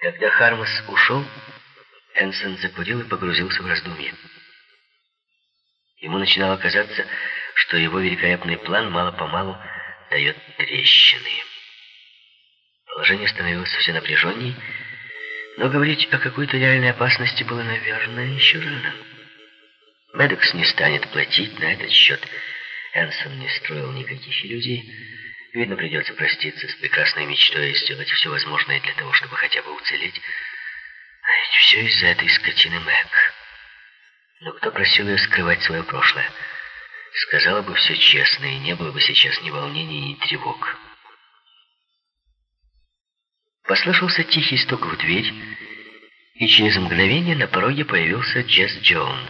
Когда Хармас ушел, Энсон закурил и погрузился в раздумье. Ему начинало казаться, что его великолепный план мало-помалу дает трещины. Положение становилось все напряженней, но говорить о какой-то реальной опасности было, наверное, еще рано. Медекс не станет платить на этот счет. Энсон не строил никаких иллюзий. Видно, придется проститься с прекрасной мечтой и сделать все возможное для того, чтобы хотя бы уцелеть. А ведь все из-за этой скотины Мэг. Но кто просил ее скрывать свое прошлое? Сказала бы все честно, и не было бы сейчас ни волнений, ни тревог. Послышался тихий стук в дверь, и через мгновение на пороге появился Джесс Джоун.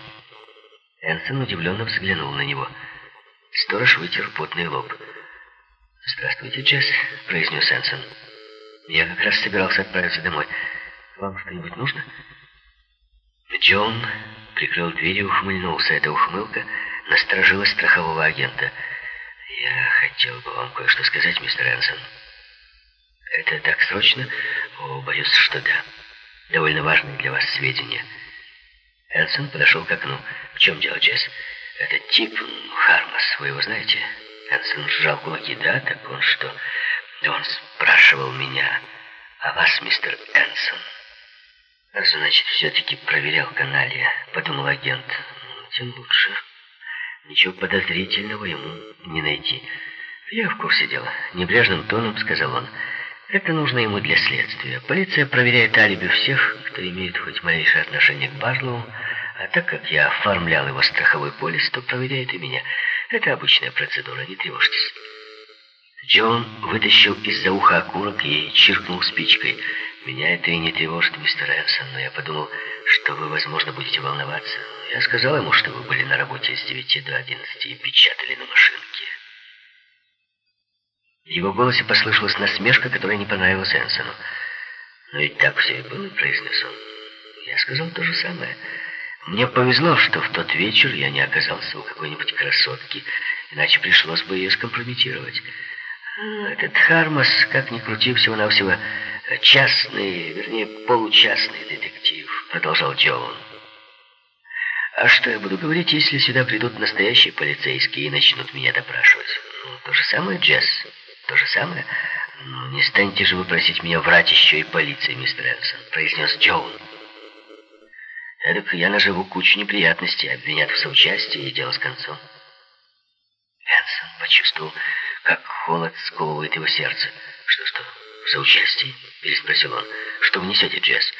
Энсон удивленно взглянул на него. Сторож вытер потный лоб. «Здравствуйте, Джесс», — произнес Энсон. «Я как раз собирался отправиться домой. Вам что-нибудь нужно?» Джон прикрыл дверь и ухмыльнулся. Эта ухмылка насторожила страхового агента. «Я хотел бы вам кое-что сказать, мистер Энсон». «Это так срочно?» «О, боюсь, что да. Довольно важные для вас сведения». Энсон подошел к окну. «В чем дело, Джесс?» «Этот тип, Хармас, вы его знаете?» Энсон сжал кулаки. «Да, так он что?» «Да он спрашивал меня о вас, мистер Энсон». «Значит, все-таки проверял канале», — подумал агент. «Тем лучше. Ничего подозрительного ему не найти». «Я в курсе дела», — небрежным тоном сказал он. «Это нужно ему для следствия. Полиция проверяет алиби всех, кто имеет хоть малейшее отношение к Барлоу, а так как я оформлял его страховой полис, то проверяет и меня. Это обычная процедура, не тревожьтесь». Джон вытащил из-за уха окурок и чиркнул спичкой. «Меня это и не тревожит, мистер Энсон, но я подумал, что вы, возможно, будете волноваться. Я сказал ему, что вы были на работе с 9 до 11 и печатали на машинке». В его голосе послышалась насмешка, которая не понравилась Энсону. «Но ведь так все и было», — произнес он. «Я сказал то же самое». Мне повезло, что в тот вечер я не оказался у какой-нибудь красотки, иначе пришлось бы ее скомпрометировать. А, этот Хармас, как ни крути, всего-навсего частный, вернее, получастный детектив, продолжал Джоун. А что я буду говорить, если сюда придут настоящие полицейские и начнут меня допрашивать? Ну, то же самое, Джесс, то же самое. Ну, не станете же вы просить меня врать еще и полиции, мистер Энсон, произнес Джоун. Эдак я наживу кучу неприятностей, обвинят в соучастии и дело с концом. Энсон почувствовал, как холод сковывает его сердце. «Что-что, в соучастии?» — переспросил он. «Что вы несете, Джесс?»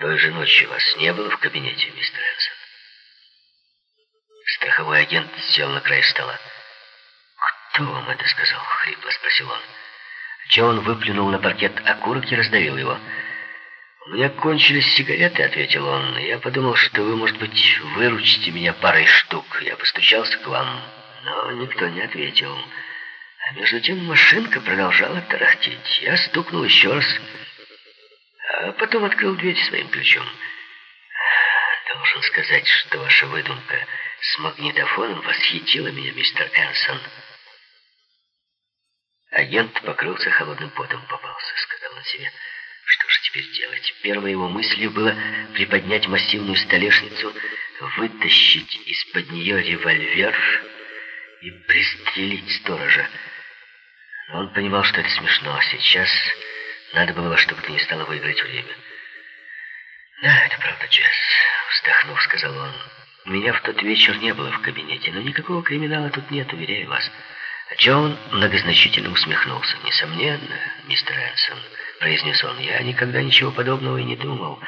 «Той же ночью вас не было в кабинете, мистер Энсон?» Страховой агент сел на край стола. «Кто вам это сказал?» — хрипло спросил он. Джон выплюнул на паркет окурок и раздавил его. «У меня кончились сигареты», — ответил он. «Я подумал, что вы, может быть, выручите меня парой штук. Я постучался к вам, но никто не ответил. А между тем машинка продолжала тарахтеть. Я стукнул еще раз, а потом открыл дверь своим ключом. Должен сказать, что ваша выдумка с магнитофоном восхитила меня, мистер Энсон». Агент покрылся холодным потом, попался, сказал он себе. Теперь делать? Первой его мыслью было приподнять массивную столешницу, вытащить из-под нее револьвер и пристрелить сторожа. Но он понимал, что это смешно. Сейчас надо было во что бы то ни стало выиграть время. «Да, это правда, Джесс», — вздохнув, сказал он. «Меня в тот вечер не было в кабинете, но никакого криминала тут нет, уверяю вас». Джон многозначительно усмехнулся. «Несомненно, мистер Энсон», — произнес он, — «я никогда ничего подобного и не думал.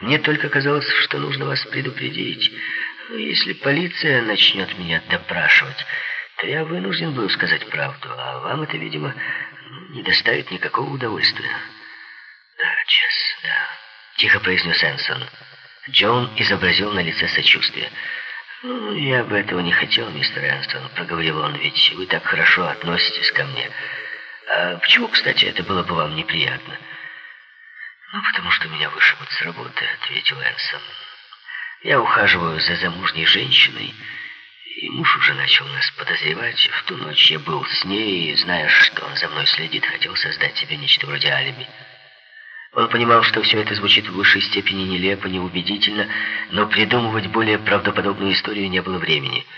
Мне только казалось, что нужно вас предупредить. Но если полиция начнет меня допрашивать, то я вынужден был сказать правду, а вам это, видимо, не доставит никакого удовольствия». «Да, Чес, да», — тихо произнес Энсон. Джон изобразил на лице сочувствие. «Ну, я бы этого не хотел, мистер Энстон», — проговорил он, — «ведь вы так хорошо относитесь ко мне. А почему, кстати, это было бы вам неприятно?» «Ну, потому что меня вышибут с работы», — ответил Энсон. «Я ухаживаю за замужней женщиной, и муж уже начал нас подозревать. В ту ночь я был с ней, и, зная, что он за мной следит, хотел создать себе нечто вроде алиби. Он Он понимал, что все это звучит в высшей степени нелепо, неубедительно, но придумывать более правдоподобную историю не было времени –